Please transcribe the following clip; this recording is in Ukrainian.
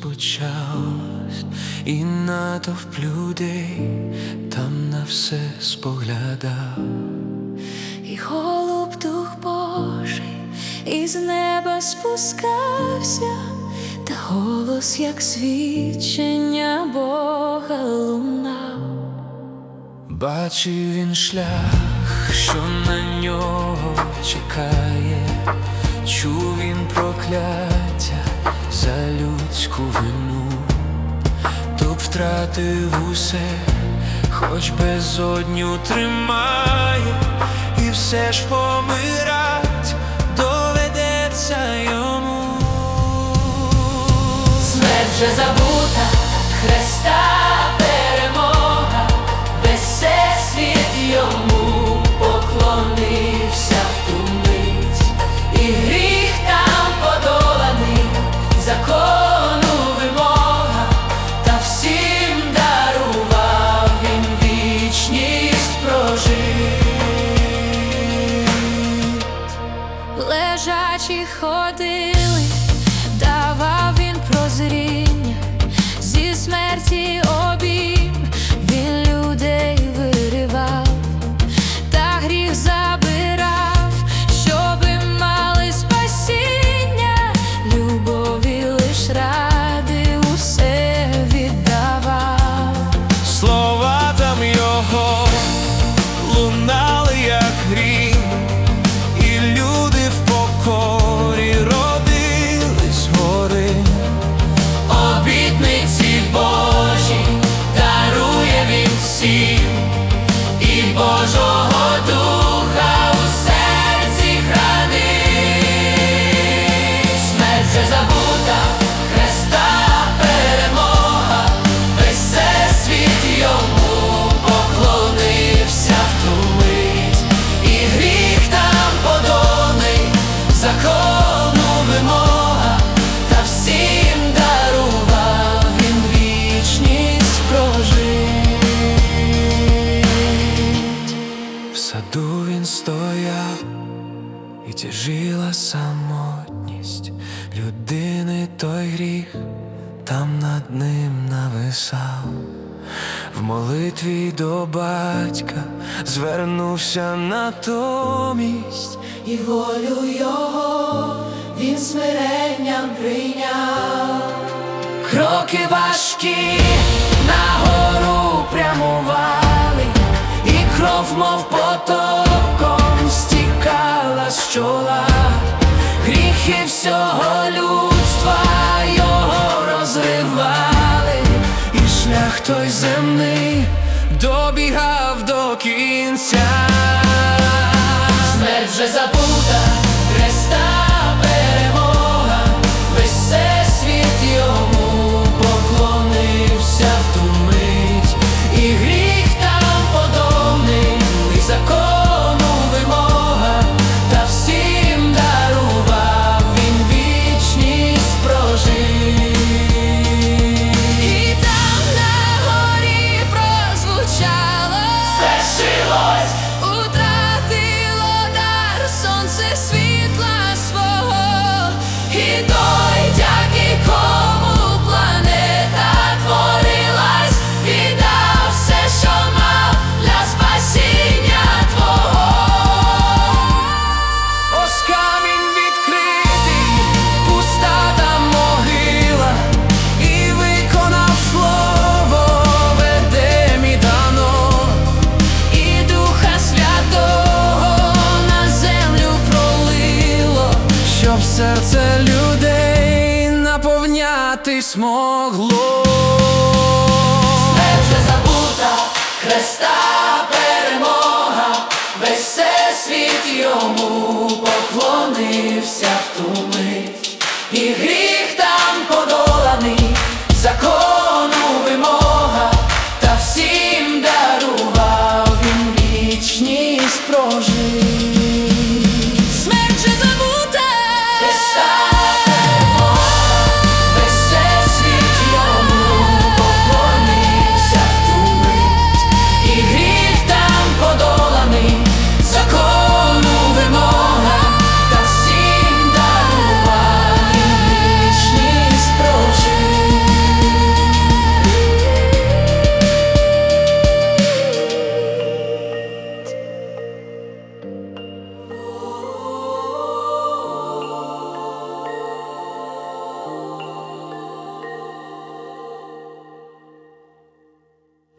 прощалась, і натовп людей там на все споглядав. І голуб дух Божий із неба спускався, та голос, як свідчення Бога лунав. Бачив він шлях, що на нього чекає, чув він прокляття за людську вину, б втратив усе, хоч безодню тримає, і все ж помирать доведеться йому. Смерть вже забута, Лежачі ходили, і тяжила самотність людини той гріх там над ним нависав. В молитві до батька звернувся натомість. І волю його він смиренням прийняв. Кроки важкі чола, гріхи всього людства його розривали, І шлях той земний добігав до кінця. Смерть вже забута, наповнятись могло. Смерть вже забута, Христа перемога, весь всесвіт йому